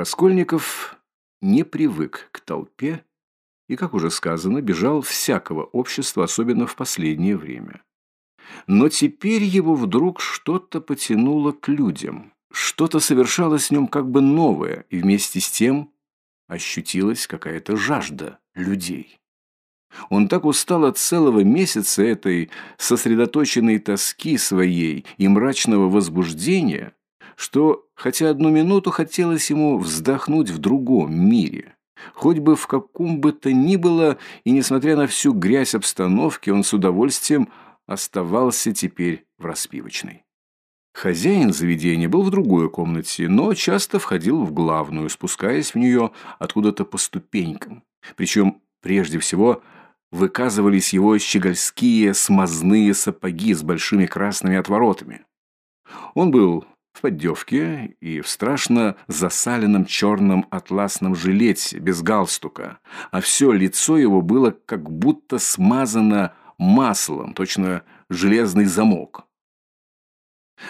Раскольников не привык к толпе и, как уже сказано, бежал всякого общества, особенно в последнее время. Но теперь его вдруг что-то потянуло к людям. Что-то совершалось в нем как бы новое, и вместе с тем ощутилась какая-то жажда людей. Он так устал от целого месяца этой сосредоточенной тоски своей и мрачного возбуждения, что хотя одну минуту хотелось ему вздохнуть в другом мире. Хоть бы в каком бы то ни было, и несмотря на всю грязь обстановки, он с удовольствием оставался теперь в распивочной. Хозяин заведения был в другой комнате, но часто входил в главную, спускаясь в нее откуда-то по ступенькам. Причем, прежде всего, выказывались его щегольские смазные сапоги с большими красными отворотами. Он был в поддевке и в страшно засаленном черном атласном жилете, без галстука, а все лицо его было как будто смазано маслом, точно железный замок.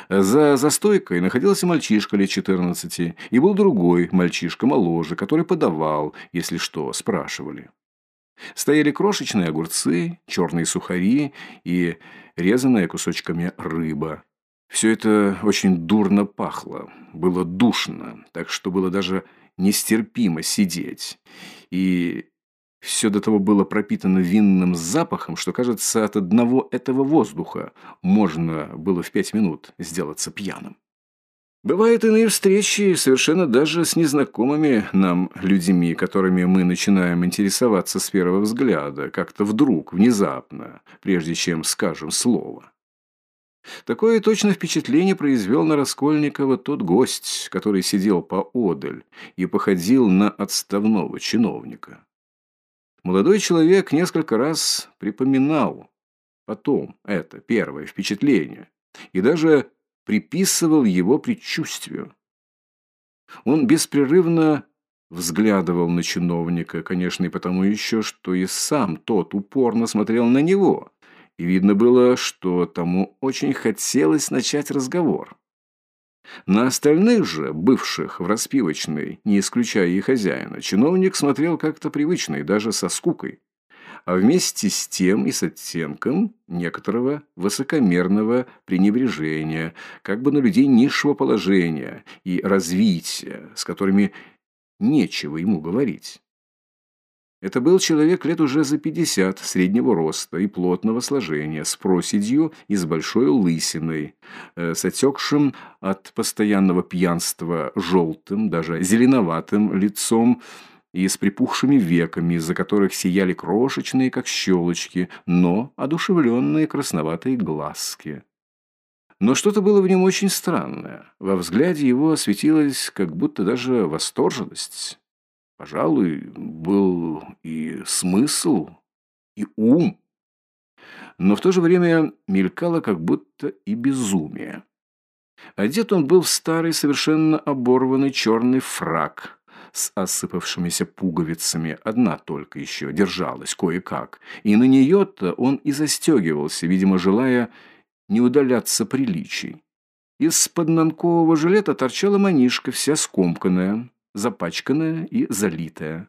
За застойкой находился мальчишка лет 14, и был другой мальчишка моложе, который подавал, если что, спрашивали. Стояли крошечные огурцы, черные сухари и резаная кусочками рыба. Все это очень дурно пахло, было душно, так что было даже нестерпимо сидеть. И все до того было пропитано винным запахом, что, кажется, от одного этого воздуха можно было в пять минут сделаться пьяным. Бывают иные встречи, совершенно даже с незнакомыми нам людьми, которыми мы начинаем интересоваться с первого взгляда, как-то вдруг, внезапно, прежде чем скажем слово. Такое точно впечатление произвел на Раскольникова тот гость, который сидел поодаль и походил на отставного чиновника. Молодой человек несколько раз припоминал потом это первое впечатление и даже приписывал его предчувствию. Он беспрерывно взглядывал на чиновника, конечно, и потому еще, что и сам тот упорно смотрел на него, и видно было, что тому очень хотелось начать разговор. На остальных же, бывших в распивочной, не исключая и хозяина, чиновник смотрел как-то привычно и даже со скукой, а вместе с тем и с оттенком некоторого высокомерного пренебрежения, как бы на людей низшего положения и развития, с которыми нечего ему говорить. Это был человек лет уже за пятьдесят, среднего роста и плотного сложения, с проседью и с большой лысиной, э, с отекшим от постоянного пьянства желтым, даже зеленоватым лицом и с припухшими веками, из-за которых сияли крошечные, как щелочки, но одушевленные красноватые глазки. Но что-то было в нем очень странное. Во взгляде его осветилась как будто даже восторженность. Пожалуй, был и смысл, и ум. Но в то же время мелькало как будто и безумие. Одет он был в старый, совершенно оборванный черный фрак с осыпавшимися пуговицами. Одна только еще держалась кое-как. И на нее-то он и застегивался, видимо, желая не удаляться приличий. Из-под нанкового жилета торчала манишка, вся скомканная, запачканная и залитая.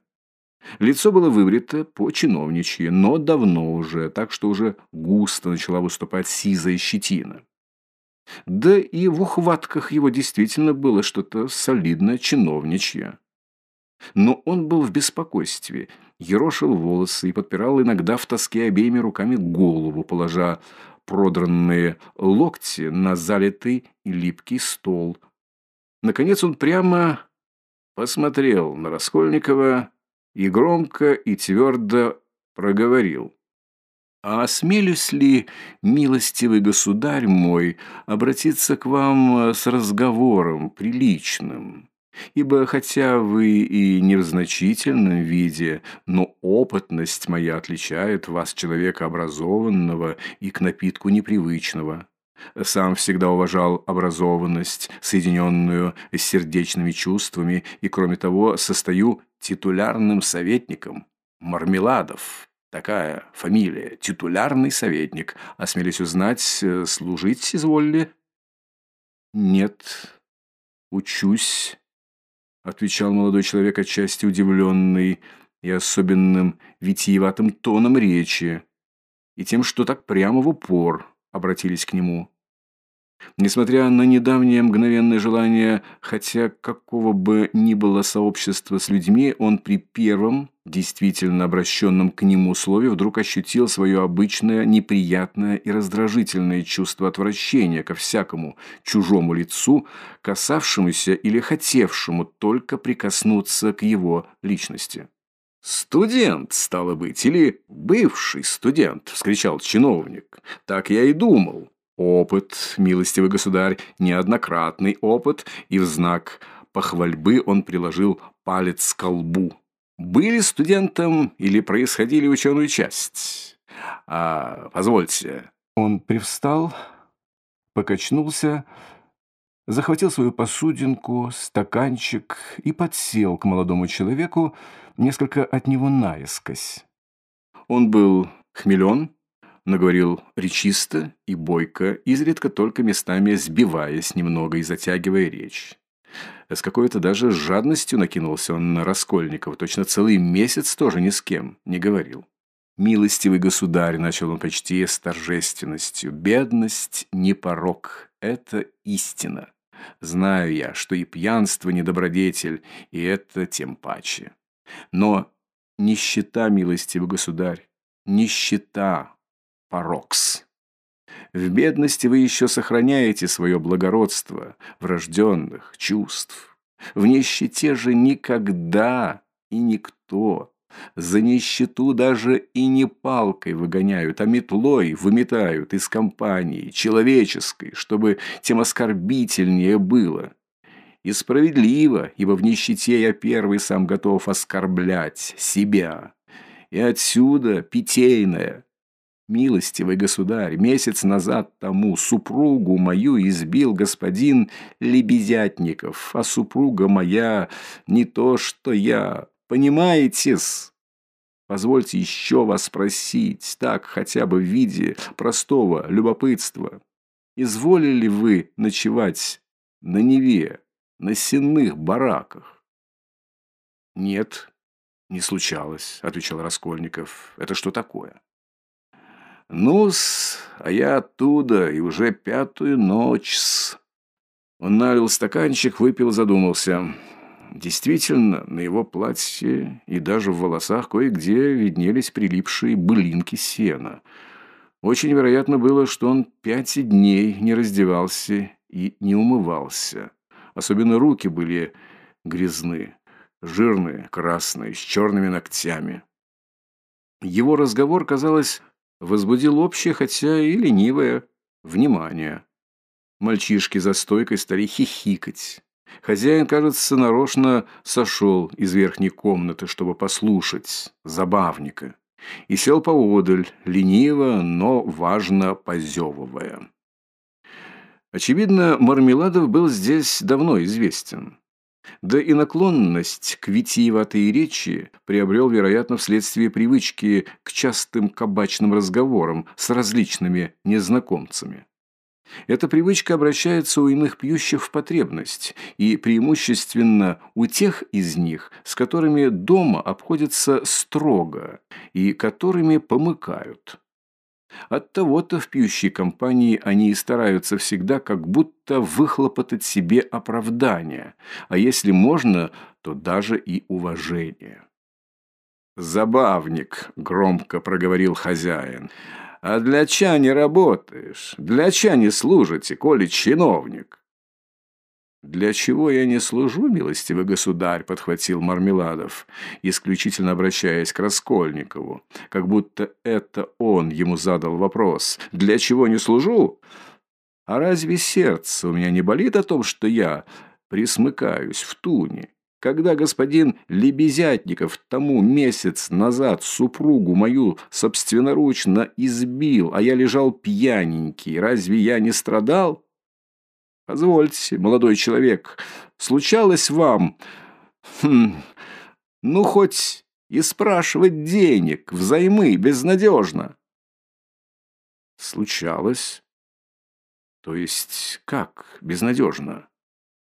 Лицо было выбрито по-чиновничьи, но давно уже, так что уже густо начала выступать сизая щетина. Да и в ухватках его действительно было что-то солидное чиновничье. Но он был в беспокойстве, ерошил волосы и подпирал иногда в тоске обеими руками голову, положа продранные локти на залитый и липкий стол. Наконец он прямо посмотрел на Раскольникова и громко и твердо проговорил. «А осмелюсь ли, милостивый государь мой, обратиться к вам с разговором приличным?» Ибо хотя вы и не в значительном виде, но опытность моя отличает вас, человека образованного и к напитку непривычного. Сам всегда уважал образованность, соединенную с сердечными чувствами, и, кроме того, состою титулярным советником Мармеладов. Такая фамилия, титулярный советник. Осмелись узнать, э, служить изволили? Нет, учусь — отвечал молодой человек, отчасти удивленный и особенным витиеватым тоном речи, и тем, что так прямо в упор обратились к нему. Несмотря на недавнее мгновенное желание, хотя какого бы ни было сообщества с людьми, он при первом, действительно обращенном к нему слове, вдруг ощутил свое обычное, неприятное и раздражительное чувство отвращения ко всякому чужому лицу, касавшемуся или хотевшему только прикоснуться к его личности. «Студент, стало быть, или бывший студент!» — вскричал чиновник. «Так я и думал. Опыт, милостивый государь, неоднократный опыт, и в знак похвальбы он приложил палец к колбу. Были студентом или происходили ученую часть? А, позвольте. Он привстал, покачнулся, захватил свою посудинку, стаканчик и подсел к молодому человеку, несколько от него наискось. Он был хмелен, наговорил речисто и бойко, изредка только местами сбиваясь немного и затягивая речь. С какой-то даже жадностью накинулся он на Раскольников, точно целый месяц тоже ни с кем не говорил. «Милостивый государь», — начал он почти с торжественностью, — «бедность не порок, это истина. Знаю я, что и пьянство не добродетель, и это тем паче. Но нищета, милостивый государь, нищета, Парокс. В бедности вы еще сохраняете свое благородство врожденных чувств. В нищете же никогда и никто. За нищету даже и не палкой выгоняют, а метлой выметают из компании человеческой, чтобы тем оскорбительнее было. И справедливо, ибо в нищете я первый сам готов оскорблять себя. И отсюда питейное, Милостивый государь, месяц назад тому супругу мою избил господин Лебезятников, а супруга моя не то, что я. Понимаете-с? Позвольте еще вас спросить, так хотя бы в виде простого любопытства. Изволили вы ночевать на Неве, на сенных бараках? Нет, не случалось, отвечал Раскольников. Это что такое? Ну-с, а я оттуда, и уже пятую ночь-с. Он налил стаканчик, выпил, задумался. Действительно, на его платье и даже в волосах кое-где виднелись прилипшие былинки сена. Очень вероятно было, что он пять дней не раздевался и не умывался. Особенно руки были грязны, жирные, красные, с черными ногтями. Его разговор, казалось, возбудил общее, хотя и ленивое, внимание. Мальчишки за стойкой стали хихикать. Хозяин, кажется, нарочно сошел из верхней комнаты, чтобы послушать забавника, и сел поодаль, лениво, но важно позевывая. Очевидно, Мармеладов был здесь давно известен. Да и наклонность к витиеватой речи приобрел, вероятно, вследствие привычки к частым кабачным разговорам с различными незнакомцами. Эта привычка обращается у иных пьющих в потребность, и преимущественно у тех из них, с которыми дома обходятся строго и которыми помыкают. От того-то в пьющей компании они и стараются всегда как будто выхлопотать себе оправдание, а если можно, то даже и уважение. «Забавник», — громко проговорил хозяин, — «а для ча не работаешь? Для ча не служите, коли чиновник?» «Для чего я не служу, милостивый государь?» – подхватил Мармеладов, исключительно обращаясь к Раскольникову, как будто это он ему задал вопрос. «Для чего не служу? А разве сердце у меня не болит о том, что я присмыкаюсь в туне?» Когда господин Лебезятников тому месяц назад супругу мою собственноручно избил, а я лежал пьяненький, разве я не страдал? Позвольте, молодой человек, случалось вам, хм, ну, хоть и спрашивать денег взаймы безнадежно? Случалось. То есть как безнадежно?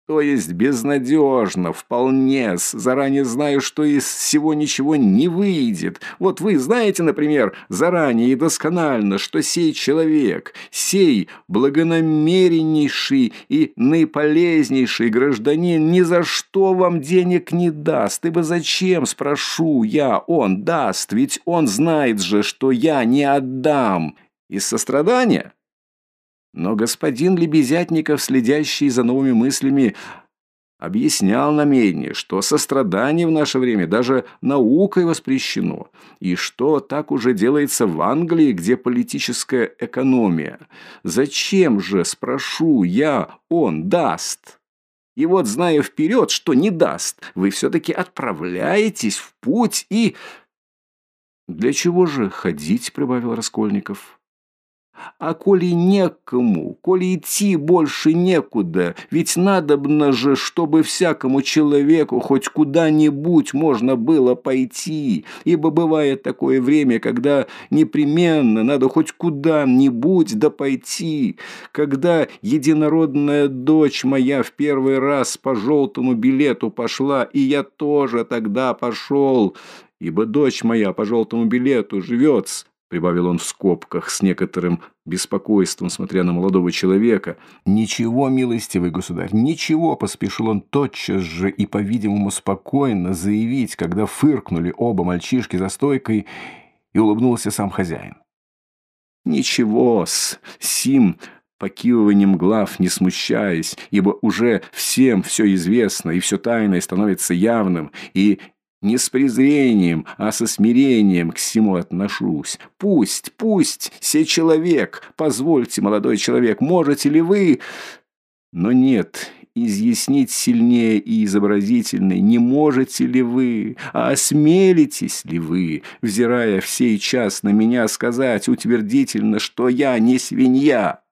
То есть безнадежно, вполне, заранее знаю, что из всего ничего не выйдет. Вот вы знаете, например, заранее и досконально, что сей человек, сей благонамереннейший и наиполезнейший гражданин ни за что вам денег не даст. Ибо зачем, спрошу я, он даст, ведь он знает же, что я не отдам. Из сострадания? Но господин Лебезятников, следящий за новыми мыслями, объяснял намерение, что сострадание в наше время даже наукой воспрещено, и что так уже делается в Англии, где политическая экономия. Зачем же, спрошу я, он даст? И вот, зная вперед, что не даст, вы все-таки отправляетесь в путь и... «Для чего же ходить?» — прибавил Раскольников. А коли некому, коли идти больше некуда, ведь надобно же, чтобы всякому человеку хоть куда-нибудь можно было пойти, ибо бывает такое время, когда непременно надо хоть куда-нибудь да пойти, когда единородная дочь моя в первый раз по желтому билету пошла, и я тоже тогда пошел, ибо дочь моя по желтому билету живет прибавил он в скобках с некоторым беспокойством, смотря на молодого человека. «Ничего, милостивый государь, ничего!» – поспешил он тотчас же и, по-видимому, спокойно заявить, когда фыркнули оба мальчишки за стойкой, и улыбнулся сам хозяин. «Ничего-с, сим!» покивыванием глав, не смущаясь, ибо уже всем все известно, и все тайное становится явным, и не с презрением, а со смирением к всему отношусь. Пусть, пусть, сей человек, позвольте, молодой человек, можете ли вы... Но нет, изъяснить сильнее и изобразительнее не можете ли вы, а осмелитесь ли вы, взирая в сей час на меня, сказать утвердительно, что я не свинья?»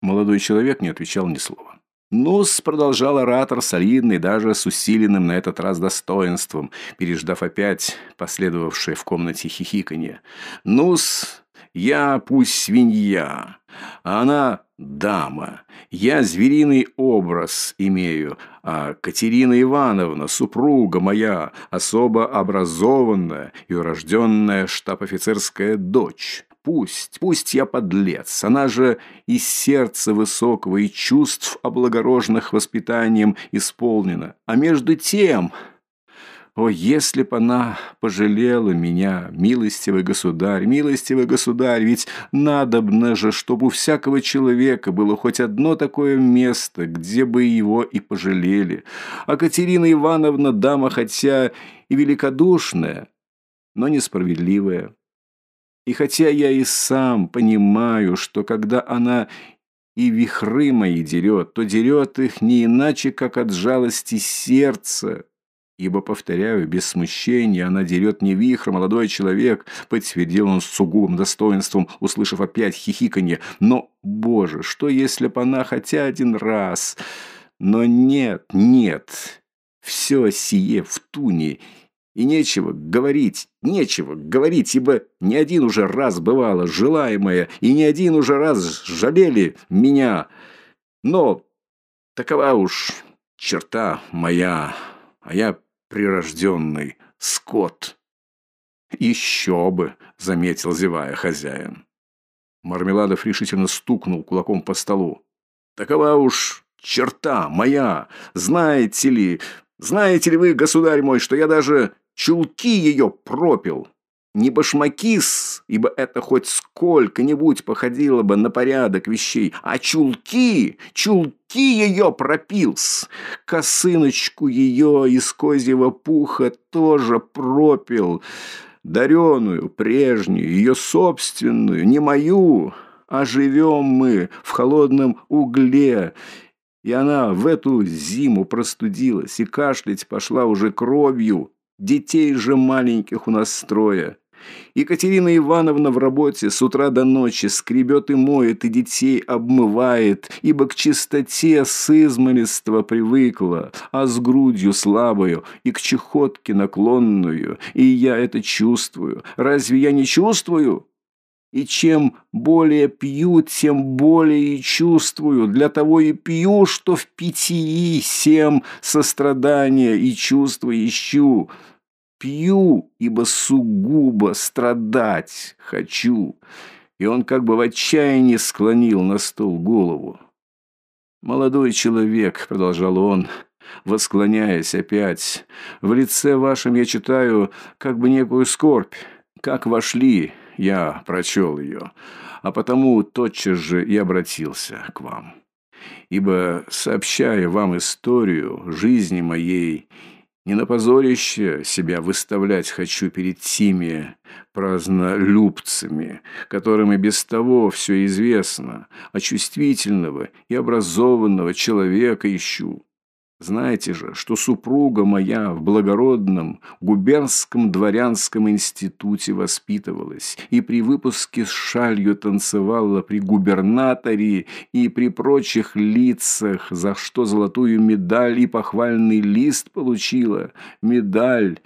Молодой человек не отвечал ни слова. «Ну-с», продолжал оратор, солидный, даже с усиленным на этот раз достоинством, переждав опять последовавшее в комнате хихиканье. «Ну-с, я пусть свинья, а она дама. Я звериный образ имею, а Катерина Ивановна, супруга моя, особо образованная и урожденная штаб-офицерская дочь». Пусть, пусть я подлец, она же из сердца высокого и чувств облагороженных воспитанием исполнена. А между тем... О, если б она пожалела меня, милостивый государь, милостивый государь, ведь надобно же, чтобы у всякого человека было хоть одно такое место, где бы его и пожалели. А Катерина Ивановна дама хотя и великодушная, но несправедливая. И хотя я и сам понимаю, что когда она и вихры мои дерет, то дерет их не иначе, как от жалости сердца. Ибо, повторяю, без смущения она дерет не вихр, молодой человек, подтвердил он с сугубым достоинством, услышав опять хихиканье. Но, боже, что если б она хотя один раз... Но нет, нет, все сие в туне, и нечего говорить, нечего говорить, ибо не один уже раз бывало желаемое, и не один уже раз жалели меня. Но такова уж черта моя, а я прирожденный скот. «Еще бы!» — заметил, зевая хозяин. Мармеладов решительно стукнул кулаком по столу. «Такова уж черта моя! Знаете ли, знаете ли вы, государь мой, что я даже чулки ее пропил. Не башмакис, ибо это хоть сколько-нибудь походило бы на порядок вещей, а чулки, чулки ее пропилс. Косыночку ее из козьего пуха тоже пропил. Дареную, прежнюю, ее собственную, не мою, а живем мы в холодном угле, и она в эту зиму простудилась и кашлять пошла уже кровью. Детей же маленьких у нас строя. Екатерина Ивановна в работе с утра до ночи скребет и моет, и детей обмывает, ибо к чистоте с измолества привыкла, а с грудью слабою и к чехотке наклонную, и я это чувствую. Разве я не чувствую? И чем более пью, тем более и чувствую. Для того и пью, что в питьи всем сострадания и чувства ищу. Пью, ибо сугубо страдать хочу. И он как бы в отчаянии склонил на стол голову. «Молодой человек», — продолжал он, восклоняясь опять, — «в лице вашем я читаю как бы некую скорбь. Как вошли, я прочел ее, а потому тотчас же и обратился к вам. Ибо, сообщая вам историю жизни моей, не на позорище себя выставлять хочу перед теми празднолюбцами, которым и без того все известно, а чувствительного и образованного человека ищу. Знаете же, что супруга моя в благородном губернском дворянском институте воспитывалась и при выпуске с шалью танцевала при губернаторе и при прочих лицах, за что золотую медаль и похвальный лист получила. Медаль.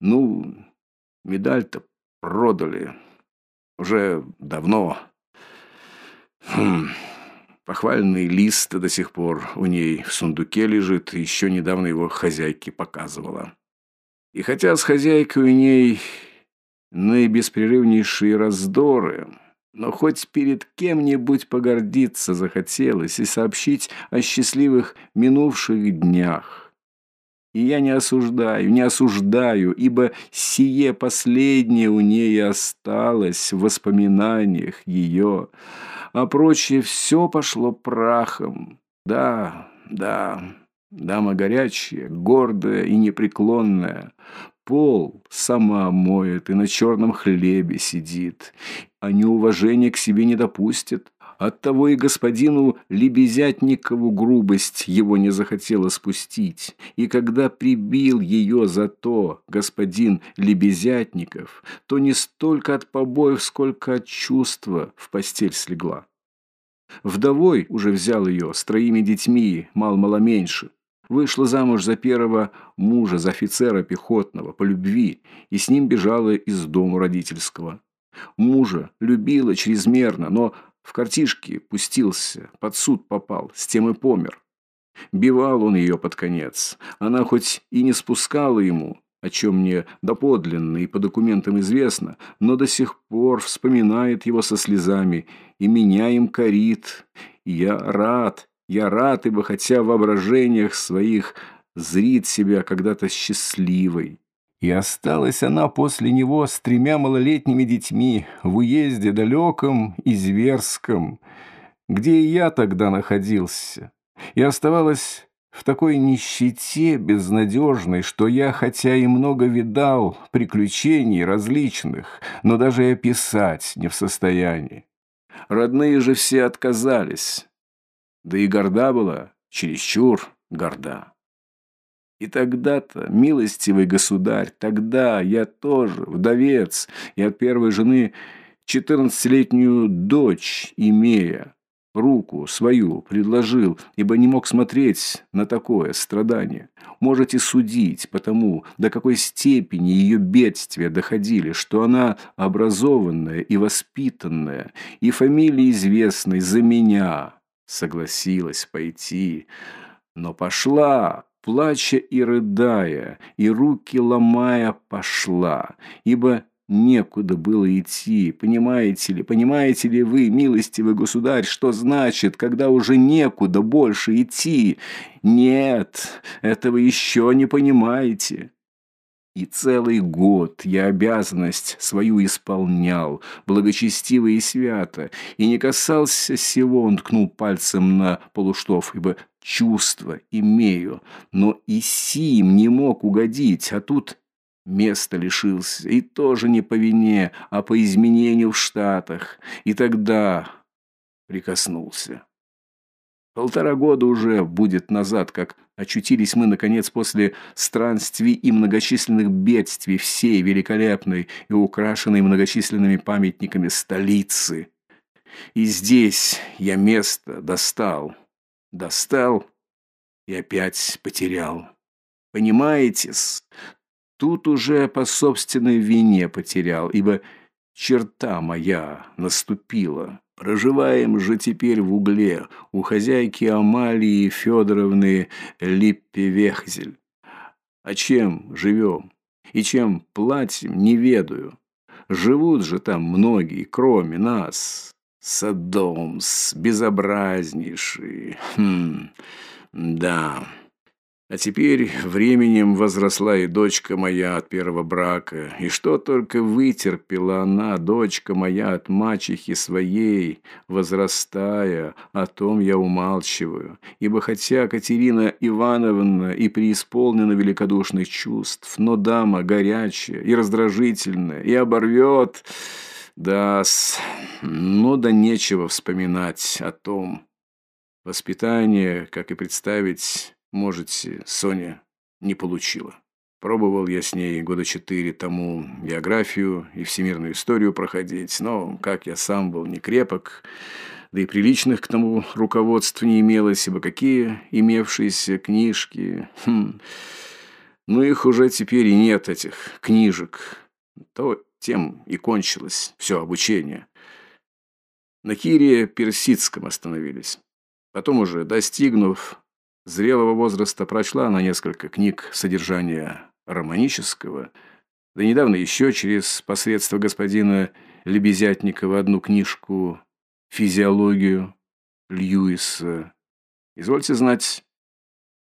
Ну, медаль-то продали. Уже давно. Хм... Похвальный лист до сих пор у ней в сундуке лежит, еще недавно его хозяйке показывала. И хотя с хозяйкой у ней наибеспрерывнейшие раздоры, но хоть перед кем-нибудь погордиться захотелось и сообщить о счастливых минувших днях. И я не осуждаю, не осуждаю, ибо сие последнее у ней осталось в воспоминаниях ее, а прочее все пошло прахом. Да, да, дама горячая, гордая и непреклонная. Пол сама моет и на черном хлебе сидит, а неуважение к себе не допустит. Оттого и господину Лебезятникову грубость его не захотела спустить. И когда прибил ее за то господин Лебезятников, то не столько от побоев, сколько от чувства в постель слегла. Вдовой уже взял ее с троими детьми, мал-мало меньше. Вышла замуж за первого мужа, за офицера пехотного, по любви, и с ним бежала из дома родительского. Мужа любила чрезмерно, но в картишке пустился, под суд попал, с тем и помер. Бивал он ее под конец. Она хоть и не спускала ему, о чем мне доподлинно и по документам известно, но до сих пор вспоминает его со слезами и меня им корит. И я рад, я рад, ибо хотя в воображениях своих зрит себя когда-то счастливой. И осталась она после него с тремя малолетними детьми в уезде далеком и зверском, где и я тогда находился. И оставалась в такой нищете безнадежной, что я, хотя и много видал приключений различных, но даже и описать не в состоянии. Родные же все отказались, да и горда была, чересчур горда. И тогда-то, милостивый государь, тогда я тоже, вдовец, и от первой жены четырнадцатилетнюю дочь имея, руку свою предложил, ибо не мог смотреть на такое страдание. Можете судить потому, до какой степени ее бедствия доходили, что она образованная и воспитанная, и фамилия известной за меня согласилась пойти, но пошла плача и рыдая, и руки ломая пошла, ибо некуда было идти. Понимаете ли, понимаете ли вы, милостивый государь, что значит, когда уже некуда больше идти? Нет, этого еще не понимаете. И целый год я обязанность свою исполнял, благочестиво и свято, и не касался сего, он ткнул пальцем на полуштов, ибо чувство имею, но и сим не мог угодить, а тут место лишился, и тоже не по вине, а по изменению в Штатах, и тогда прикоснулся. Полтора года уже будет назад, как очутились мы, наконец, после странствий и многочисленных бедствий всей великолепной и украшенной многочисленными памятниками столицы. И здесь я место достал, достал и опять потерял. Понимаете-с, тут уже по собственной вине потерял, ибо черта моя наступила. Проживаем же теперь в угле у хозяйки Амалии Федоровны Липпевехзель. А чем живем и чем платим, не ведаю. Живут же там многие, кроме нас. Содомс, безобразнейший. Хм, да... А теперь временем возросла и дочка моя от первого брака, и что только вытерпела она, дочка моя, от мачехи своей, возрастая, о том я умалчиваю, ибо хотя Катерина Ивановна и преисполнена великодушных чувств, но дама горячая и раздражительная, и оборвет, да, ну да нечего вспоминать о том. Воспитание, как и представить, Можете, Соня не получила. Пробовал я с ней года четыре тому географию и всемирную историю проходить, но, как я сам был не крепок, да и приличных к тому руководств не имелось, ибо какие имевшиеся книжки... Хм, ну, их уже теперь и нет, этих книжек. То тем и кончилось все обучение. На Кире Персидском остановились. Потом уже, достигнув зрелого возраста прочла она несколько книг содержания романического, да недавно еще через посредство господина Лебезятникова одну книжку «Физиологию» Льюиса. Извольте знать,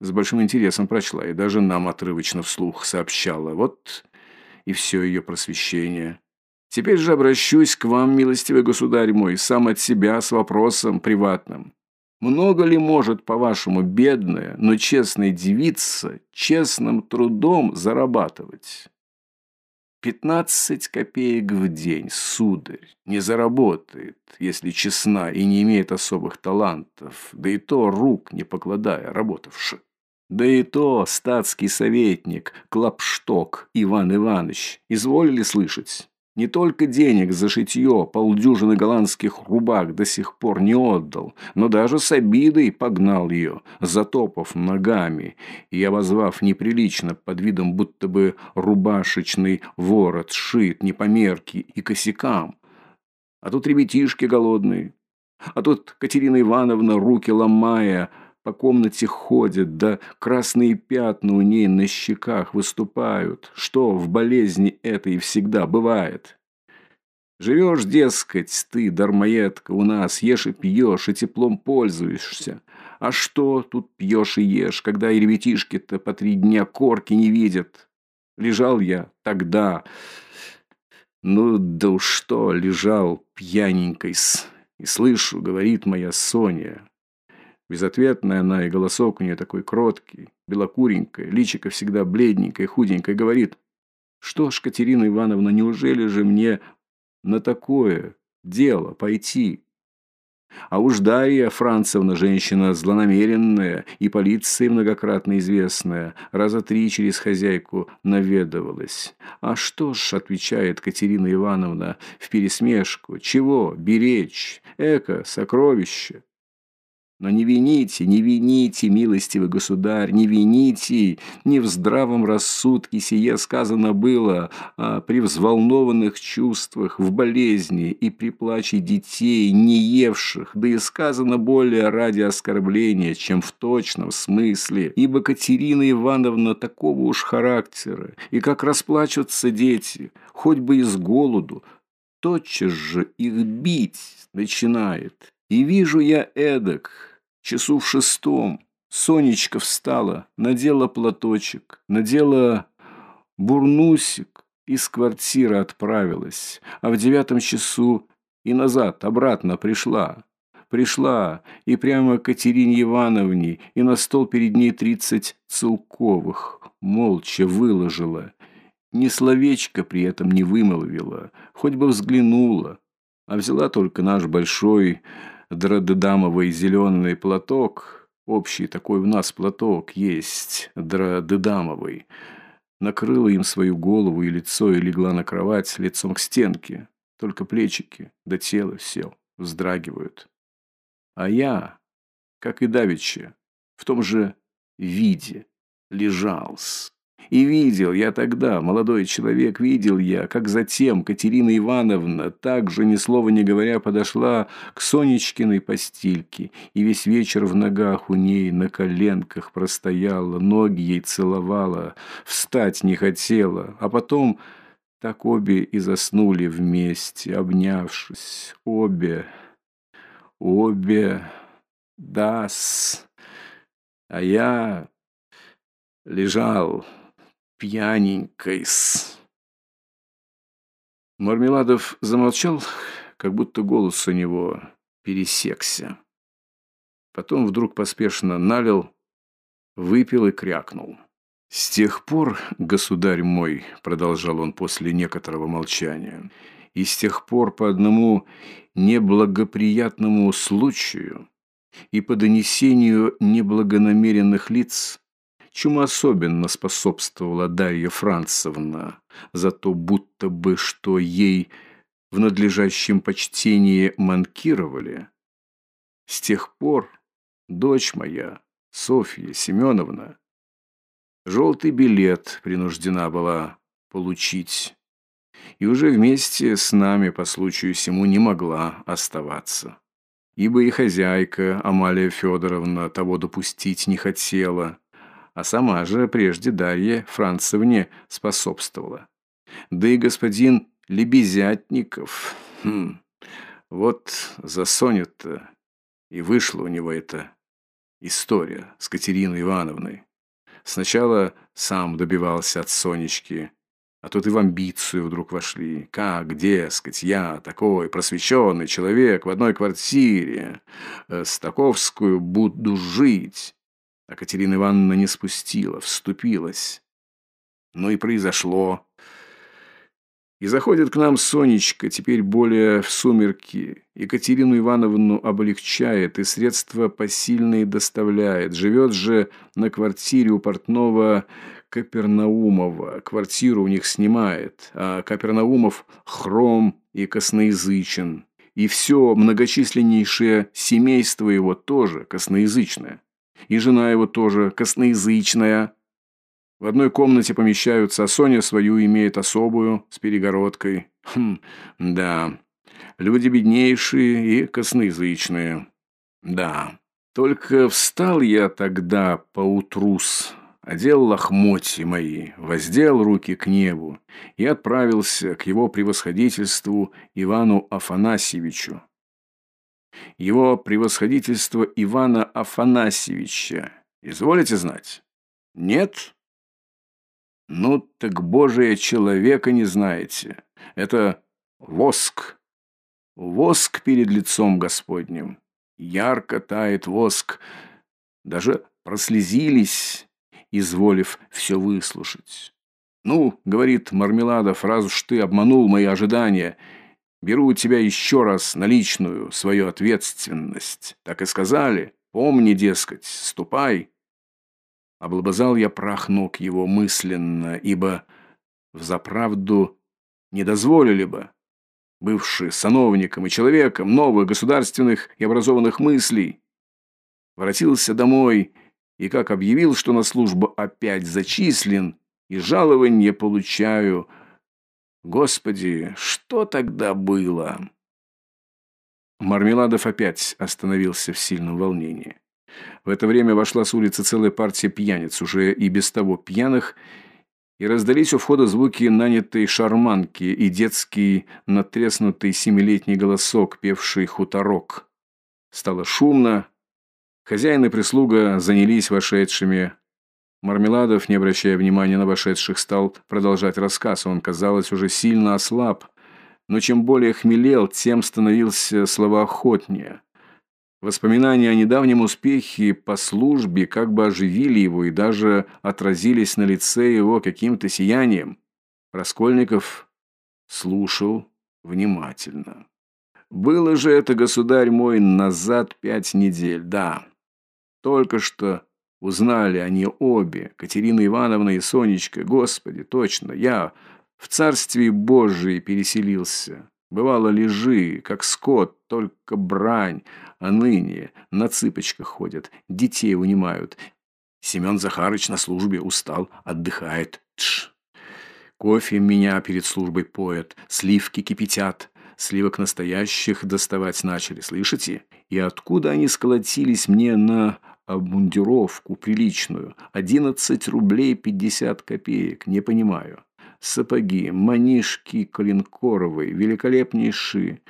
с большим интересом прочла и даже нам отрывочно вслух сообщала. Вот и все ее просвещение. Теперь же обращусь к вам, милостивый государь мой, сам от себя с вопросом приватным. Много ли может, по-вашему, бедная, но честная девица честным трудом зарабатывать? Пятнадцать копеек в день, сударь, не заработает, если честна и не имеет особых талантов, да и то рук не покладая, работавши. Да и то статский советник Клапшток Иван Иванович, изволили слышать? Не только денег за шитье полдюжины голландских рубак до сих пор не отдал, но даже с обидой погнал ее, затопав ногами и обозвав неприлично под видом будто бы рубашечный ворот сшит не по мерке и косякам. А тут ребятишки голодные, а тут Катерина Ивановна, руки ломая, по комнате ходит, да красные пятна у ней на щеках выступают, что в болезни этой всегда бывает. Живешь, дескать, ты, дармоедка, у нас, ешь и пьешь, и теплом пользуешься. А что тут пьешь и ешь, когда и ребятишки-то по три дня корки не видят? Лежал я тогда... Ну, да уж что, лежал пьяненькой-с. И слышу, говорит моя Соня, Безответная она, и голосок у нее такой кроткий, белокуренькая, личико всегда бледненькое, худенькое, говорит, «Что ж, Катерина Ивановна, неужели же мне на такое дело пойти?» А уж Дарья Францевна, женщина злонамеренная и полиции многократно известная, раза три через хозяйку наведывалась. «А что ж», — отвечает Катерина Ивановна в пересмешку, «чего беречь? Эко, сокровище». Но не вините, не вините, милостивый государь, не вините, не в здравом рассудке сие сказано было, а при взволнованных чувствах, в болезни и при плаче детей, не евших, да и сказано более ради оскорбления, чем в точном смысле, ибо Катерина Ивановна такого уж характера, и как расплачутся дети, хоть бы из голоду, тотчас же их бить начинает. И вижу я эдак, часу в шестом, Сонечка встала, надела платочек, надела бурнусик, из квартиры отправилась, а в девятом часу и назад, обратно пришла. Пришла и прямо к Катерине Ивановне, и на стол перед ней тридцать целковых, молча выложила. Ни словечко при этом не вымолвила, хоть бы взглянула, а взяла только наш большой драдедамовый зеленый платок, общий такой у нас платок есть, драдедамовый, накрыла им свою голову и лицо и легла на кровать лицом к стенке. Только плечики до да тела все вздрагивают. А я, как и давеча, в том же виде лежал-с И видел я тогда, молодой человек, видел я, как затем Катерина Ивановна, также ни слова не говоря, подошла к Сонечкиной постельке, и весь вечер в ногах у ней на коленках простояла, ноги ей целовала, встать не хотела, а потом так обе и заснули вместе, обнявшись, обе, обе, дас, а я лежал пьяненькой-с. Мармеладов замолчал, как будто голос у него пересекся. Потом вдруг поспешно налил, выпил и крякнул. «С тех пор, государь мой, — продолжал он после некоторого молчания, — и с тех пор по одному неблагоприятному случаю и по донесению неблагонамеренных лиц чему особенно способствовала Дарья Францевна, за то будто бы что ей в надлежащем почтении манкировали. С тех пор дочь моя, Софья Семеновна, желтый билет принуждена была получить, и уже вместе с нами по случаю сему не могла оставаться. Ибо и хозяйка Амалия Федоровна того допустить не хотела, а сама же прежде Дарье Францевне способствовала. Да и господин Лебезятников, хм, вот за Соню-то и вышла у него эта история с Катериной Ивановной. Сначала сам добивался от Сонечки, а тут и в амбицию вдруг вошли. Как, дескать, я такой просвещенный человек в одной квартире э, с Таковскую буду жить. А Катерина Ивановна не спустила, вступилась. Ну и произошло. И заходит к нам Сонечка, теперь более в сумерки. Екатерину Ивановну облегчает и средства посильные доставляет. Живет же на квартире у портного Капернаумова. Квартиру у них снимает. А Капернаумов хром и косноязычен. И все многочисленнейшее семейство его тоже косноязычное и жена его тоже косноязычная. В одной комнате помещаются, а Соня свою имеет особую, с перегородкой. Хм, да, люди беднейшие и косноязычные. Да, только встал я тогда поутрус, одел лохмотья мои, воздел руки к небу и отправился к его превосходительству Ивану Афанасьевичу его превосходительство Ивана Афанасьевича. Изволите знать? Нет? Ну, так Божия человека не знаете. Это воск. Воск перед лицом Господним. Ярко тает воск. Даже прослезились, изволив все выслушать. «Ну, — говорит Мармеладов, — раз уж ты обманул мои ожидания, — Беру у тебя еще раз на личную свою ответственность. Так и сказали. Помни, дескать, ступай. Облобызал я прах ног его мысленно, ибо взаправду не дозволили бы, бывший сановником и человеком новых государственных и образованных мыслей, воротился домой и, как объявил, что на службу опять зачислен и жалование получаю – Господи, что тогда было? Мармеладов опять остановился в сильном волнении. В это время вошла с улицы целая партия пьяниц, уже и без того пьяных, и раздались у входа звуки нанятой шарманки и детский натреснутый семилетний голосок, певший хуторок. Стало шумно. Хозяин и прислуга занялись вошедшими. Мармеладов, не обращая внимания на вошедших, стал продолжать рассказ. Он, казалось, уже сильно ослаб, но чем более хмелел, тем становился словоохотнее. Воспоминания о недавнем успехе по службе как бы оживили его и даже отразились на лице его каким-то сиянием. Раскольников слушал внимательно. «Было же это, государь мой, назад пять недель, да. Только что Узнали они обе, Катерина Ивановна и Сонечка. Господи, точно, я в Царстве Божие переселился. Бывало, лежи, как скот, только брань, а ныне на цыпочках ходят, детей унимают. Семен Захарыч на службе устал, отдыхает. Тш. Кофе меня перед службой поят, сливки кипятят. Сливок настоящих доставать начали, слышите? И откуда они сколотились мне на обмундировку приличную? Одиннадцать рублей пятьдесят копеек, не понимаю. Сапоги, манишки коленкоровые, великолепнейшие.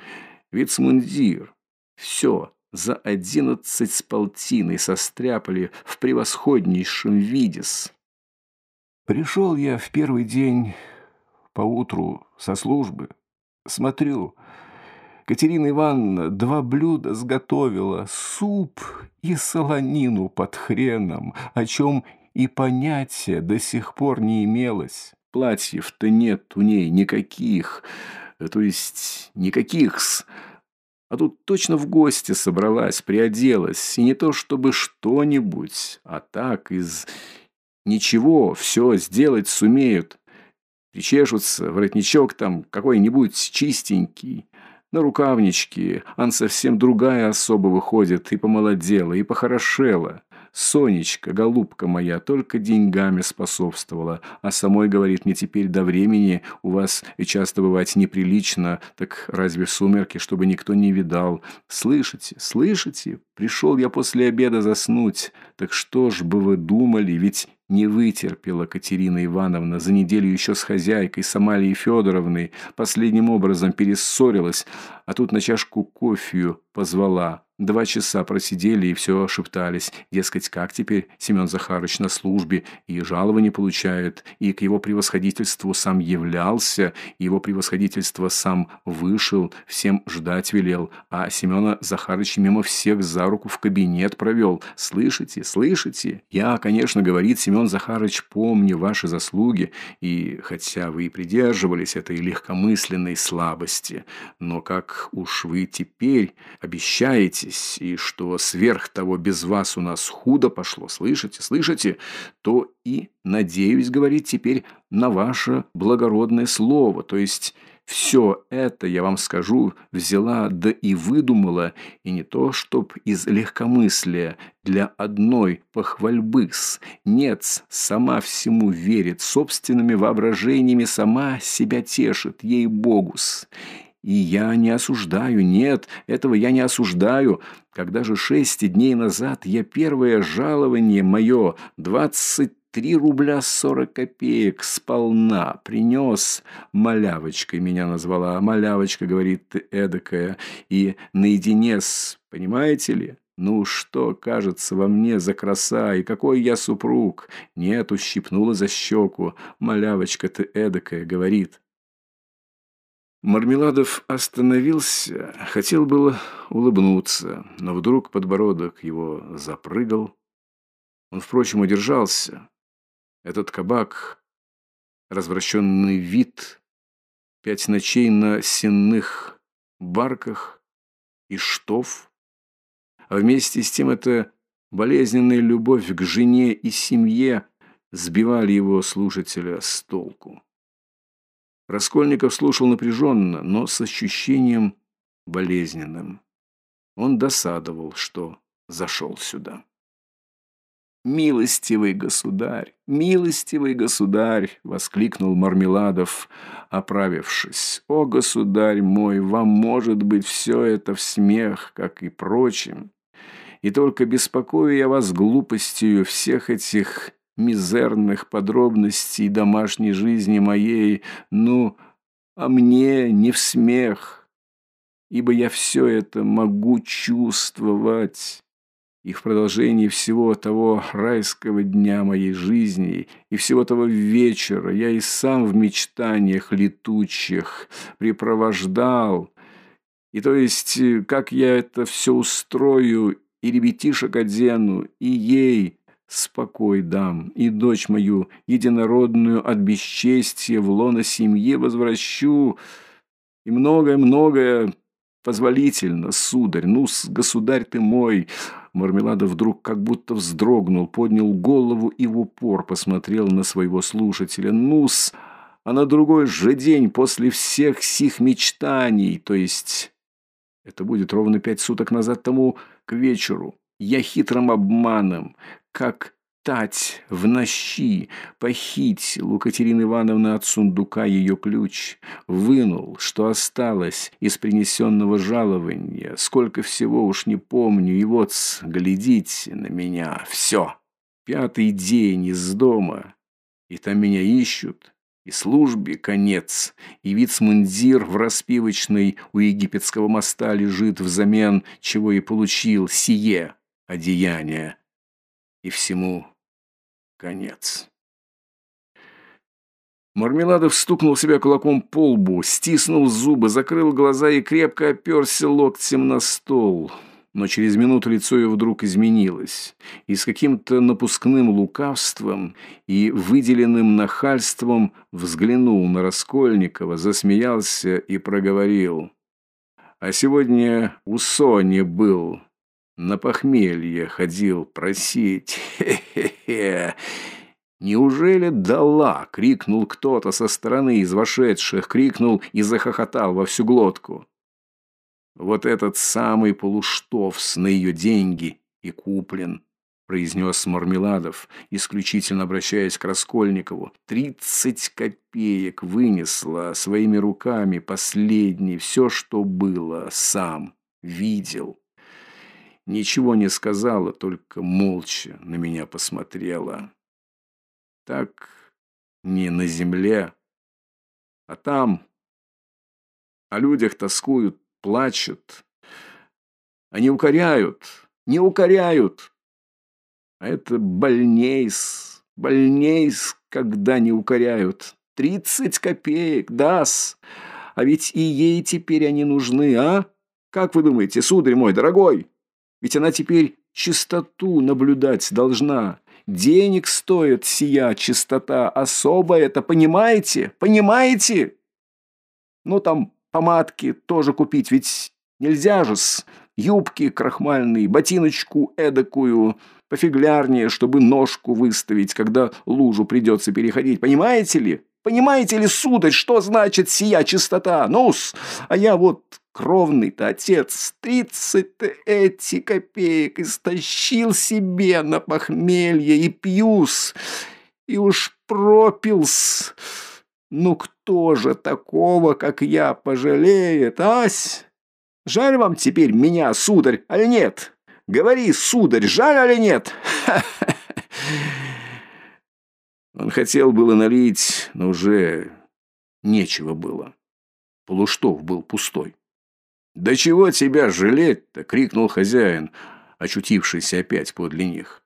Вицмундир. Все за одиннадцать с полтиной состряпали в превосходнейшем виде-с. Пришел я в первый день поутру со службы. Смотрю, Катерина Ивановна два блюда сготовила, суп и солонину под хреном, о чем и понятия до сих пор не имелось. Платьев-то нет у ней никаких, то есть никаких-с. А тут точно в гости собралась, приоделась, и не то чтобы что-нибудь, а так из ничего все сделать сумеют. Причешутся, воротничок там какой-нибудь чистенький, на рукавнички, ан совсем другая особа выходит, и помолодела, и похорошела. Сонечка, голубка моя, только деньгами способствовала, а самой, говорит, мне теперь до времени у вас и часто бывать неприлично, так разве сумерки, чтобы никто не видал. Слышите, слышите? Пришел я после обеда заснуть. Так что ж бы вы думали, ведь не вытерпела Катерина Ивановна, за неделю еще с хозяйкой, с Амалией Федоровной, последним образом перессорилась, а тут на чашку кофею позвала. Два часа просидели и все шептались. Дескать, как теперь Семен Захарович на службе и жалования получает, и к его превосходительству сам являлся, и его превосходительство сам вышел, всем ждать велел, а Семена Захаровича мимо всех за руку в кабинет провел. Слышите, слышите? Я, конечно, говорит Семен Захарович, помню ваши заслуги, и хотя вы и придерживались этой легкомысленной слабости, но как уж вы теперь обещаете, боитесь, и что сверх того без вас у нас худо пошло, слышите, слышите, то и надеюсь говорить теперь на ваше благородное слово, то есть все это, я вам скажу, взяла да и выдумала, и не то, чтоб из легкомыслия, для одной похвальбы-с. Нет, сама всему верит, собственными воображениями сама себя тешит, ей-богус. И я не осуждаю, нет, этого я не осуждаю. Когда же шесть дней назад я первое жалование мое, двадцать три рубля сорок копеек сполна принес. Малявочкой меня назвала. Малявочка, говорит, эдакая. И наедине с... Понимаете ли? Ну что, кажется, во мне за краса, и какой я супруг? Нет, ущипнула за щеку. Малявочка ты эдакая, говорит. Мармеладов остановился, хотел было улыбнуться, но вдруг подбородок его запрыгал. Он, впрочем, удержался. Этот кабак, развращенный вид, пять ночей на сенных барках и штоф, а вместе с тем эта болезненная любовь к жене и семье сбивали его слушателя с толку. Раскольников слушал напряженно, но с ощущением болезненным. Он досадовал, что зашел сюда. «Милостивый государь! Милостивый государь!» — воскликнул Мармеладов, оправившись. «О, государь мой, вам может быть все это в смех, как и прочим. И только беспокою я вас глупостью всех этих мизерных подробностей домашней жизни моей, ну, а мне не в смех, ибо я все это могу чувствовать. И в продолжении всего того райского дня моей жизни и всего того вечера я и сам в мечтаниях летучих припровождал. И то есть, как я это все устрою, и ребятишек одену, и ей, спокой дам, и дочь мою, единородную от бесчестия в лоно семье возвращу, и многое-многое позволительно, сударь, ну, государь ты мой». Мармеладов вдруг как будто вздрогнул, поднял голову и в упор посмотрел на своего слушателя. «Ну-с, а на другой же день после всех сих мечтаний, то есть это будет ровно пять суток назад тому к вечеру, я хитрым обманом, как Тать в нощи похитил у Катерины Ивановны от сундука ее ключ, вынул, что осталось из принесенного жалования, сколько всего уж не помню, и вот, глядите на меня, все. Пятый день из дома, и там меня ищут, и службе конец, и вицмундир в распивочной у египетского моста лежит взамен, чего и получил сие одеяние. И всему конец. Мармеладов стукнул себя кулаком по лбу, стиснул зубы, закрыл глаза и крепко оперся локтем на стол. Но через минуту лицо ее вдруг изменилось, и с каким-то напускным лукавством и выделенным нахальством взглянул на Раскольникова, засмеялся и проговорил. «А сегодня у Сони был, на похмелье ходил просить. «Неужели дала?» — крикнул кто-то со стороны из вошедших, крикнул и захохотал во всю глотку. «Вот этот самый полуштовс на ее деньги и куплен», — произнес Мармеладов, исключительно обращаясь к Раскольникову. «Тридцать копеек вынесла своими руками последний, все, что было, сам видел». Ничего не сказала, только молча на меня посмотрела. Так не на земле, а там. О людях тоскуют, плачут. Они укоряют, не укоряют. А это больнейс, больнейс, когда не укоряют. Тридцать копеек, дас. А ведь и ей теперь они нужны, а? Как вы думаете, сударь мой дорогой? Ведь она теперь чистоту наблюдать должна. Денег стоит сия чистота особо это, понимаете? Понимаете? Ну, там помадки тоже купить, ведь нельзя же с юбки крахмальные, ботиночку эдакую, пофиглярнее, чтобы ножку выставить, когда лужу придется переходить. Понимаете ли? Понимаете ли, сударь, что значит сия чистота? Ну-с, а я вот Кровный-то отец тридцать эти копеек истощил себе на похмелье и пьюс, и уж пропилс. Ну кто же такого, как я, пожалеет, ась? Жаль вам теперь меня, сударь, али нет? Говори, сударь, жаль али нет? Он хотел было налить, но уже нечего было. Полуштов был пустой. «Да чего тебя жалеть-то?» — крикнул хозяин, очутившийся опять подле них.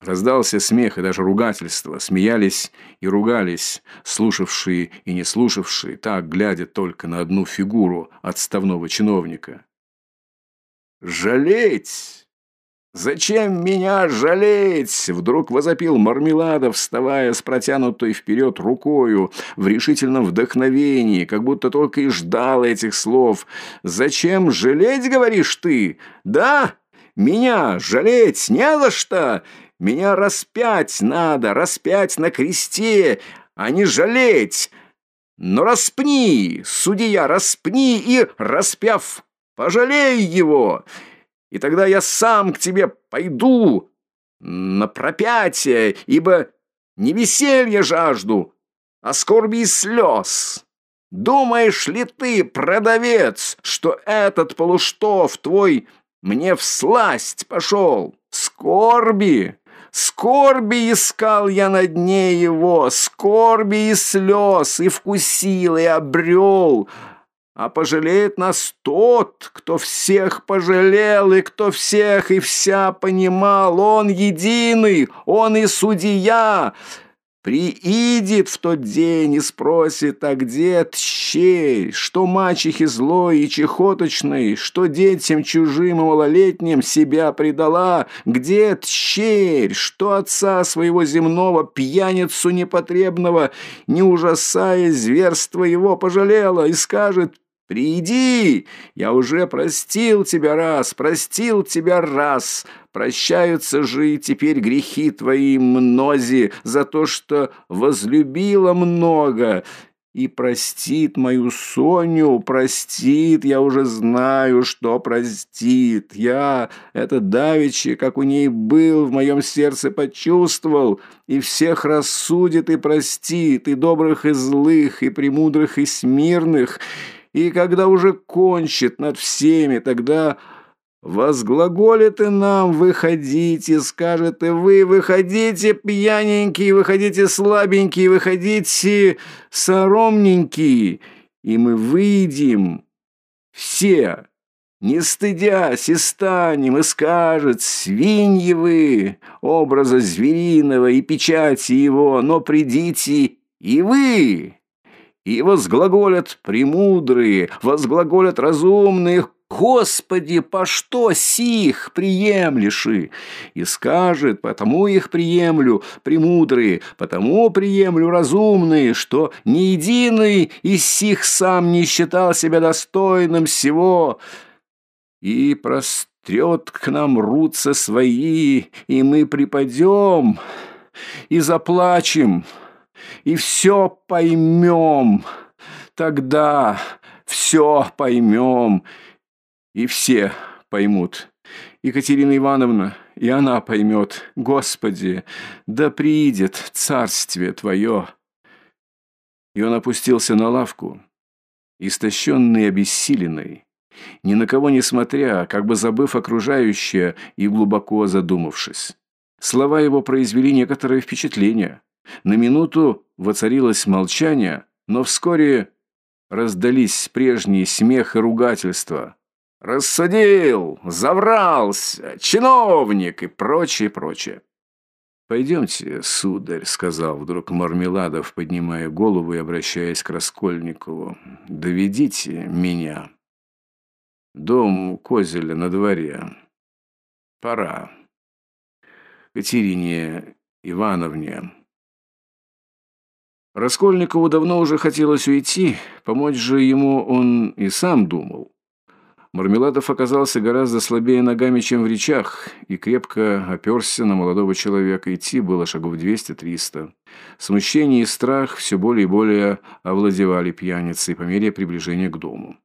Раздался смех и даже ругательство. Смеялись и ругались, слушавшие и не слушавшие, так, глядя только на одну фигуру отставного чиновника. «Жалеть!» «Зачем меня жалеть?» — вдруг возопил Мармеладов, вставая с протянутой вперед рукою в решительном вдохновении, как будто только и ждал этих слов. «Зачем жалеть, говоришь ты? Да? Меня жалеть не за что! Меня распять надо, распять на кресте, а не жалеть!» Но распни, судья, распни и, распяв, пожалей его!» И тогда я сам к тебе пойду на пропятие, ибо не веселье жажду, а скорби и слез. Думаешь ли ты, продавец, что этот полуштов твой мне в сласть пошел? Скорби, скорби искал я на дне его, скорби и слез, и вкусил, и обрел, а пожалеет нас тот, кто всех пожалел, и кто всех и вся понимал. Он единый, он и судья. Приидет в тот день и спросит, а где тщей, что мачехи злой и чехоточной, что детям чужим и малолетним себя предала, где тщерь, что отца своего земного, пьяницу непотребного, не ужасая зверства его, пожалела и скажет Приди! Я уже простил тебя раз, простил тебя раз. Прощаются же и теперь грехи твои мнози за то, что возлюбила много. и простит мою Соню, простит, я уже знаю, что простит. Я это давеча, как у ней был, в моем сердце почувствовал, и всех рассудит и простит, и добрых, и злых, и премудрых, и смирных, и когда уже кончит над всеми, тогда Возглаголит и нам, выходите, скажет и вы, выходите, пьяненькие, выходите, слабенькие, выходите, соромненькие, и мы выйдем, все, не стыдясь, и станем, и скажет, свиньи вы, образа звериного и печати его, но придите и вы, и возглаголят премудрые, возглаголят разумные, Господи, по что сих приемлеши? И скажет, потому их приемлю, премудрые, потому приемлю разумные, что ни единый из сих сам не считал себя достойным всего. И прострет к нам руцы свои, и мы припадем, и заплачем, и все поймем. Тогда все поймем, и все поймут. Екатерина Ивановна, и она поймет. Господи, да приидет царствие Твое. И он опустился на лавку, истощенный и обессиленный, ни на кого не смотря, как бы забыв окружающее и глубоко задумавшись. Слова его произвели некоторое впечатление. На минуту воцарилось молчание, но вскоре раздались прежние смех и ругательства. Рассудил, заврался, чиновник и прочее, прочее. «Пойдемте, сударь», — сказал вдруг Мармеладов, поднимая голову и обращаясь к Раскольникову. «Доведите меня. Дом Козеля на дворе. Пора. Катерине Ивановне». Раскольникову давно уже хотелось уйти, помочь же ему он и сам думал. Мармеладов оказался гораздо слабее ногами, чем в речах, и крепко оперся на молодого человека. Идти было шагов двести-триста. Смущение и страх все более и более овладевали пьяницей по мере приближения к дому.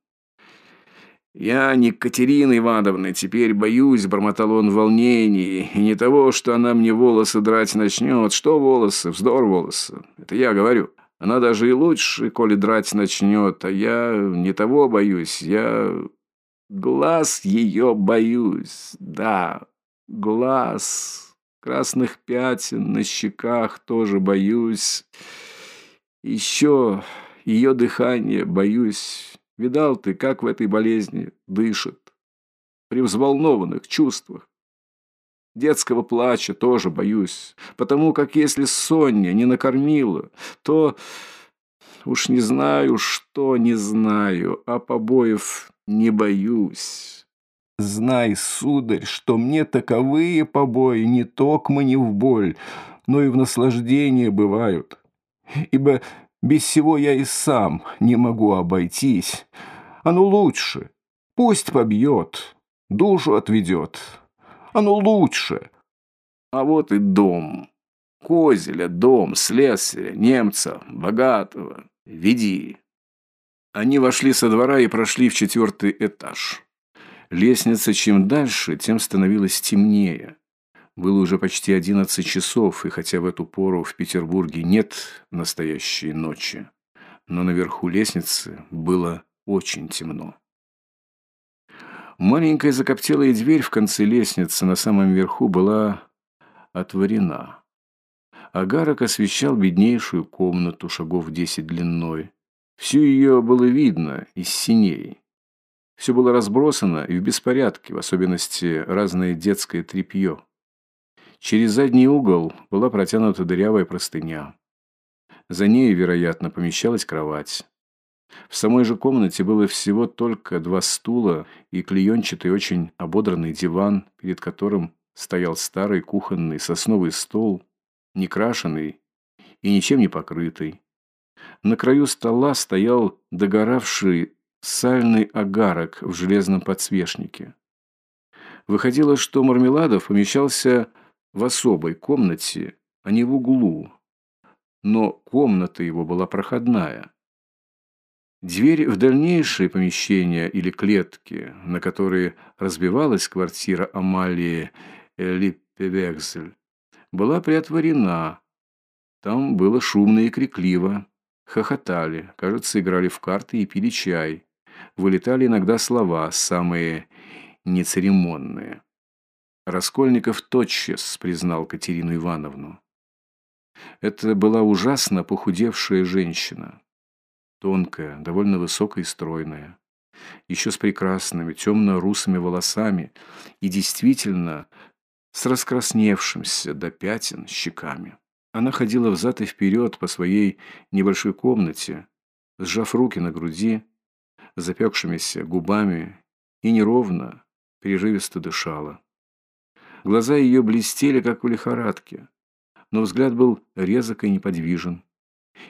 «Я не Катерины Ивановны, теперь боюсь», — бормотал он в волнении, «и не того, что она мне волосы драть начнет. Что волосы? Вздор волосы. Это я говорю. Она даже и лучше, коли драть начнет, а я не того боюсь. Я Глаз ее боюсь, да, глаз. Красных пятен на щеках тоже боюсь. Еще ее дыхание боюсь. Видал ты, как в этой болезни дышит. При взволнованных чувствах. Детского плача тоже боюсь, потому как если Соня не накормила, то уж не знаю, что не знаю, а побоев не боюсь. Знай, сударь, что мне таковые побои не токмо не в боль, но и в наслаждение бывают. Ибо без всего я и сам не могу обойтись. Оно лучше. Пусть побьет, душу отведет. Оно лучше. А вот и дом. Козеля, дом, слесаря, немца, богатого. Веди. Они вошли со двора и прошли в четвертый этаж. Лестница чем дальше, тем становилась темнее. Было уже почти одиннадцать часов, и хотя в эту пору в Петербурге нет настоящей ночи, но наверху лестницы было очень темно. Маленькая закоптелая дверь в конце лестницы на самом верху была отворена. Агарок освещал беднейшую комнату шагов десять длиной. Всю ее было видно из синей. Все было разбросано и в беспорядке, в особенности разное детское тряпье. Через задний угол была протянута дырявая простыня. За ней, вероятно, помещалась кровать. В самой же комнате было всего только два стула и клеенчатый очень ободранный диван, перед которым стоял старый кухонный сосновый стол, некрашенный и ничем не покрытый. На краю стола стоял догоравший сальный агарок в железном подсвечнике. Выходило, что Мармеладов помещался в особой комнате, а не в углу. Но комната его была проходная. Дверь в дальнейшие помещения или клетки, на которые разбивалась квартира Амалии Липпевекзель, была приотворена. Там было шумно и крикливо. Хохотали, кажется, играли в карты и пили чай. Вылетали иногда слова, самые нецеремонные. Раскольников тотчас признал Катерину Ивановну. Это была ужасно похудевшая женщина. Тонкая, довольно высокая и стройная. Еще с прекрасными темно-русыми волосами и действительно с раскрасневшимся до пятен щеками. Она ходила взад и вперед по своей небольшой комнате, сжав руки на груди, запекшимися губами и неровно, прерывисто дышала. Глаза ее блестели, как в лихорадке, но взгляд был резок и неподвижен.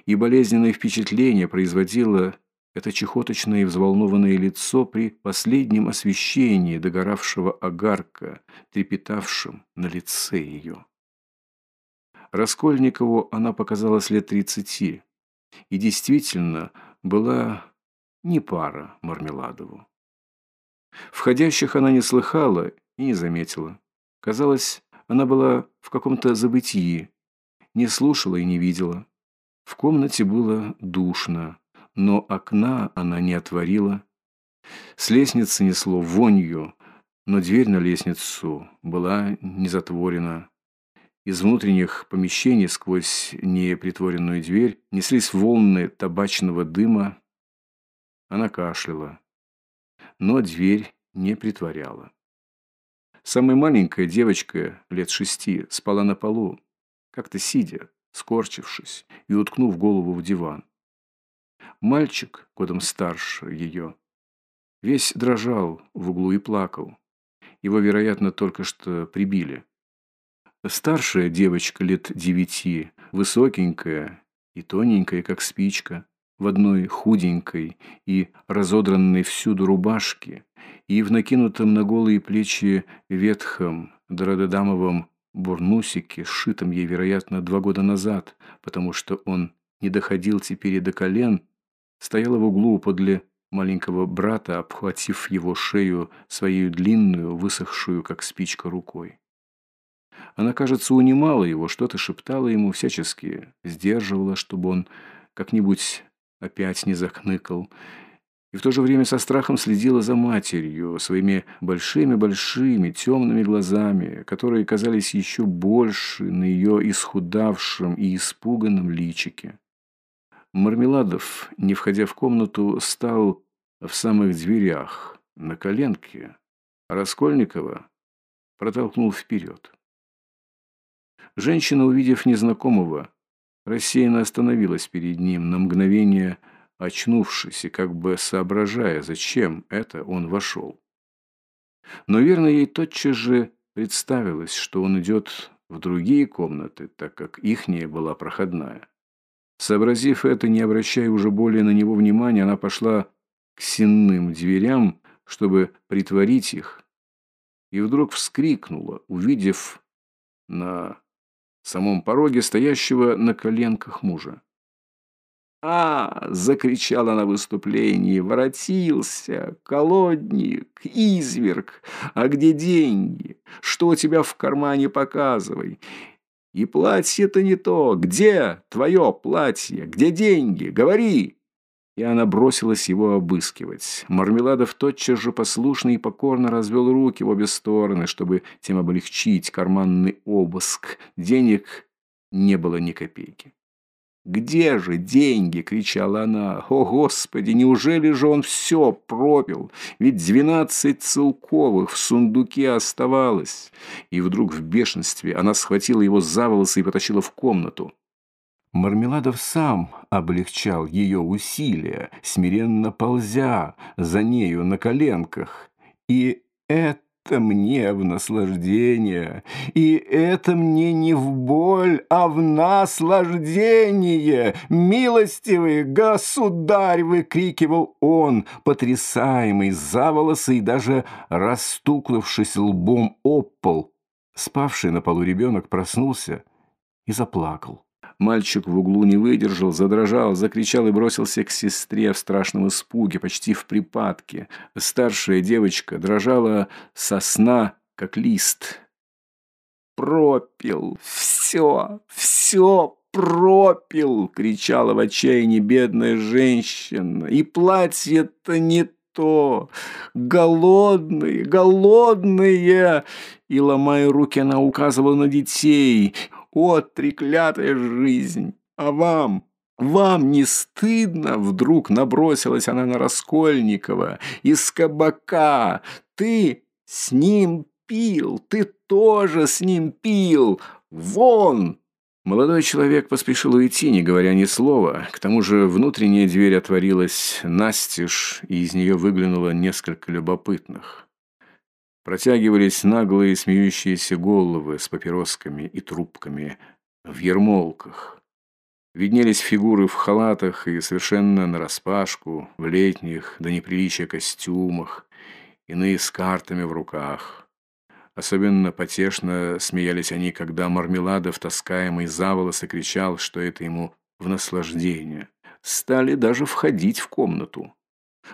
И болезненное впечатление производило это чехоточное и взволнованное лицо при последнем освещении догоравшего огарка, трепетавшем на лице ее. Раскольникову она показалась лет тридцати, и действительно была не пара Мармеладову. Входящих она не слыхала и не заметила. Казалось, она была в каком-то забытии, не слушала и не видела. В комнате было душно, но окна она не отворила. С лестницы несло вонью, но дверь на лестницу была не затворена. Из внутренних помещений сквозь непритворенную дверь неслись волны табачного дыма. Она кашляла, но дверь не притворяла. Самая маленькая девочка, лет шести, спала на полу, как-то сидя, скорчившись и уткнув голову в диван. Мальчик, годом старше ее, весь дрожал в углу и плакал. Его, вероятно, только что прибили. Старшая девочка лет девяти, высокенькая и тоненькая, как спичка, в одной худенькой и разодранной всюду рубашке и в накинутом на голые плечи ветхом дорододамовом бурнусике, сшитом ей, вероятно, два года назад, потому что он не доходил теперь и до колен, стояла в углу подле маленького брата, обхватив его шею своей длинную, высохшую, как спичка, рукой. Она, кажется, унимала его, что-то шептала ему всячески, сдерживала, чтобы он как-нибудь опять не захныкал, и в то же время со страхом следила за матерью, своими большими-большими темными глазами, которые казались еще больше на ее исхудавшем и испуганном личике. Мармеладов, не входя в комнату, стал в самых дверях, на коленке, а Раскольникова протолкнул вперед. Женщина, увидев незнакомого, рассеянно остановилась перед ним на мгновение – очнувшись и как бы соображая, зачем это он вошел. Но верно ей тотчас же представилось, что он идет в другие комнаты, так как ихняя была проходная. Сообразив это, не обращая уже более на него внимания, она пошла к сенным дверям, чтобы притворить их, и вдруг вскрикнула, увидев на самом пороге стоящего на коленках мужа. «А!» – закричала на выступлении. «Воротился! Колодник! Изверг! А где деньги? Что у тебя в кармане показывай? И платье-то не то! Где твое платье? Где деньги? Говори!» И она бросилась его обыскивать. Мармеладов тотчас же послушно и покорно развел руки в обе стороны, чтобы тем облегчить карманный обыск. Денег не было ни копейки. «Где же деньги?» – кричала она. «О, Господи, неужели же он все пропил? Ведь двенадцать целковых в сундуке оставалось». И вдруг в бешенстве она схватила его за волосы и потащила в комнату. Мармеладов сам облегчал ее усилия, смиренно ползя за нею на коленках. И это мне в наслаждение, и это мне не в боль, а в наслаждение. Милостивый государь, выкрикивал он, потрясаемый за волосы и даже расстукнувшись лбом об пол. Спавший на полу ребенок проснулся и заплакал. Мальчик в углу не выдержал, задрожал, закричал и бросился к сестре в страшном испуге, почти в припадке. Старшая девочка дрожала со сна, как лист. «Пропил! Все! Все пропил!» — кричала в отчаянии бедная женщина. «И платье-то не то! Голодные! Голодные!» И, ломая руки, она указывала на детей. «О, треклятая жизнь! А вам?» «Вам не стыдно?» Вдруг набросилась она на Раскольникова. «Из кабака! Ты с ним пил! Ты тоже с ним пил! Вон!» Молодой человек поспешил уйти, не говоря ни слова. К тому же внутренняя дверь отворилась настежь, и из нее выглянуло несколько любопытных. Протягивались наглые смеющиеся головы с папиросками и трубками в ермолках. Виднелись фигуры в халатах и совершенно нараспашку, в летних, до неприличия костюмах, иные с картами в руках. Особенно потешно смеялись они, когда Мармеладов, таскаемый за волосы, кричал, что это ему в наслаждение. Стали даже входить в комнату.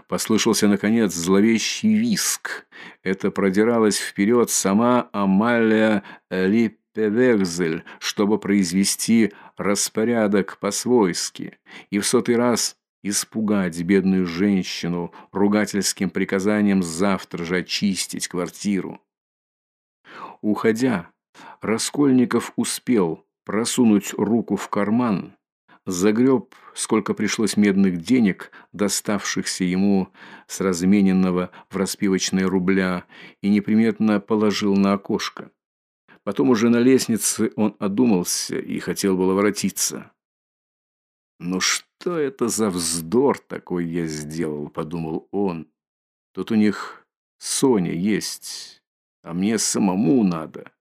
Послышался, наконец, зловещий виск. Это продиралась вперед сама Амалия Липпевекзель, чтобы произвести распорядок по-свойски. И в сотый раз испугать бедную женщину ругательским приказанием завтра же очистить квартиру. Уходя, Раскольников успел просунуть руку в карман, загреб, сколько пришлось медных денег, доставшихся ему с размененного в распивочное рубля, и неприметно положил на окошко. Потом уже на лестнице он одумался и хотел было воротиться. «Ну что это за вздор такой я сделал?» – подумал он. «Тут у них Соня есть, а мне самому надо».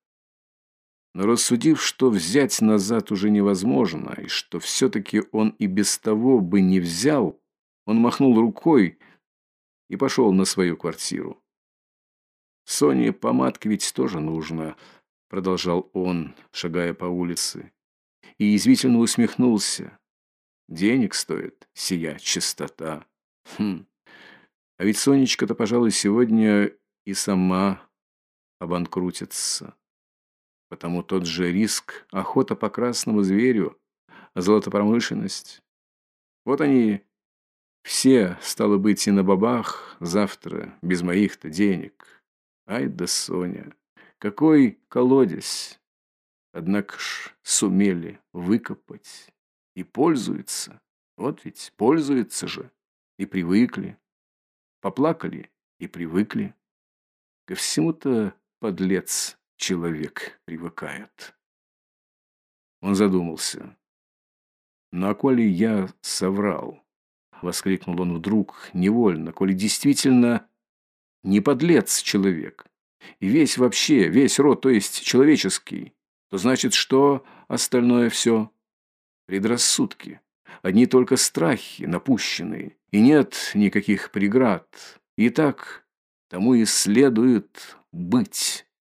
Но рассудив, что взять назад уже невозможно, и что все-таки он и без того бы не взял, он махнул рукой и пошел на свою квартиру. «Соне помадки ведь тоже нужно», — продолжал он, шагая по улице, и язвительно усмехнулся. «Денег стоит сия чистота. Хм. А ведь Сонечка-то, пожалуй, сегодня и сама обанкрутится». Потому тот же риск, охота по красному зверю, золотопромышленность. Вот они все, стало быть, и на бабах завтра, без моих-то денег. Ай да Соня, какой колодец! Однако ж сумели выкопать и пользуются. Вот ведь пользуются же и привыкли. Поплакали и привыкли. Ко всему-то подлец человек привыкает. Он задумался. «Ну а коли я соврал?» — воскликнул он вдруг невольно. «Коли действительно не подлец человек, и весь вообще, весь род, то есть человеческий, то значит, что остальное все предрассудки, одни только страхи напущенные, и нет никаких преград. И так тому и следует быть».